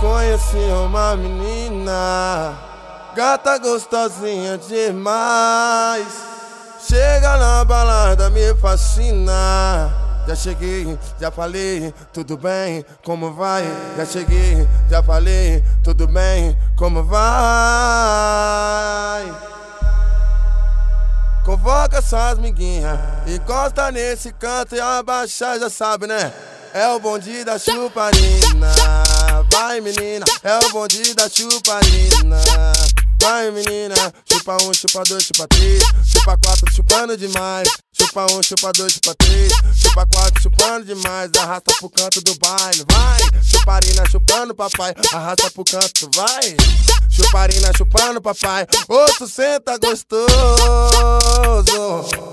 conheci uma menina, gata gostosinha demais. Chega na balada, me fascina. Já cheguei, já falei, tudo bem, como vai? Já cheguei, já falei, tudo bem, como vai? Convoca suas miguinhas, encosta nesse canto e abaixa, já sabe, né? É o bonde da chuparina. Vai menina, é o bonde da chuparina. Vai menina, chupa um, chupa dois, chupa três, chupa quatro, chupando demais. Chupa um, chupa dois, chupa três, chupa quatro, chupando demais. Arrasta pro canto do baile, vai. Chuparina chupando papai, arrasta pro canto, vai. Chuparina chupando papai, outro senta gostoso.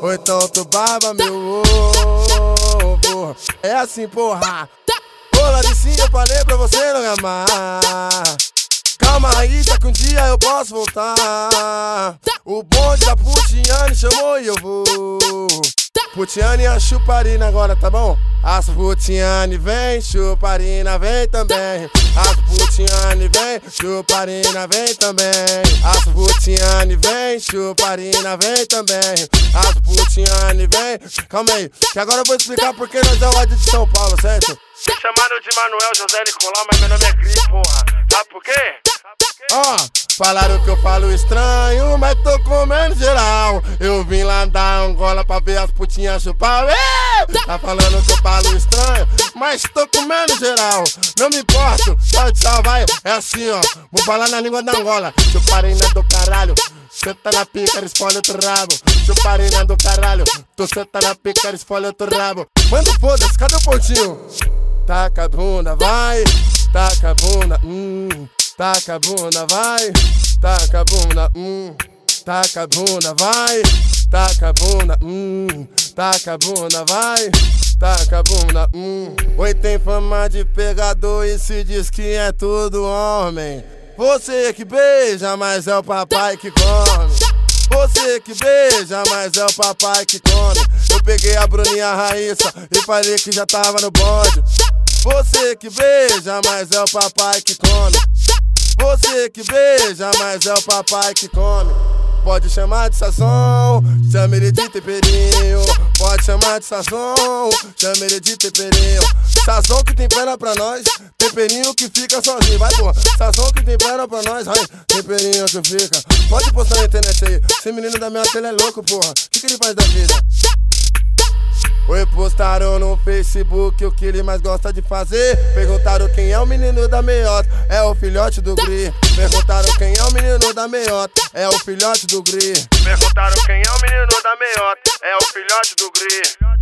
Ou então tu meu ovo. É assim, porra. Ô Laricinha, eu falei pra você não me amar. Calma aí, tá que um dia eu posso voltar. O bonde da Putiane chamou e eu vou. Putiane e a Chuparina agora, tá bom? As Putiane vem, Chuparina vem também. As Putiane vem, Chuparina vem também. As Putiane vem, Chuparina vem também. As Putiane vem. Calma aí, que agora eu vou explicar porque nós é o lado de São Paulo, certo? Me chamaram de Manuel José Nicolau, mas meu nome é Cris, porra. Sabe por quê? Ó, falaram que eu falo estranho, mas tô comendo geral. Eu vim lá da Angola pra ver as putinhas chupar. Ê! Tá falando que eu falo estranho, mas tô comendo geral. Não me importo, tchau, tchau, vai. É assim, ó. Vou falar na língua da Angola. Chuparina do caralho. Senta na pica, espolha outro rabo. Chuparina do caralho. Tu senta na pica, espolha outro rabo. Manda foda-se, cadê o pontinho? Taca a bunda, vai. Taca a bunda, hum. Taca a bunda, vai. Taca a bunda, hum. Taca a bunda, vai. Taca a bunda, hum. Taca a bunda, vai. Taca a bunda, hum. Oi, tem fama de pegador e se diz que é tudo homem. Você que beija, mas é o papai que come. Você que beija, mas é o papai que come. Eu peguei a Bruninha Raíssa e falei que já tava no bonde. Você que beija, mas é o papai que come. Você que beija, mas é o papai que come. Pode chamar de sazão, chame ele de temperinho. Pode chamar de sazão, chame ele de temperinho. Sazão que tempera pra nós, temperinho que fica sozinho. Vai, pô, sazão que tempera pra nós, vai, temperinho que fica. Pode postar na internet aí. Esse menino da minha tela é louco, porra. O que, que ele faz da vida? Oi, postaram no Facebook o que ele mais gosta de fazer. Perguntaram o menino da meiota, é o filhote do Gri. Perguntaram quem é o menino da meiota, é o filhote do Gri. Perguntaram quem é o menino da meiota, é o filhote do Gri.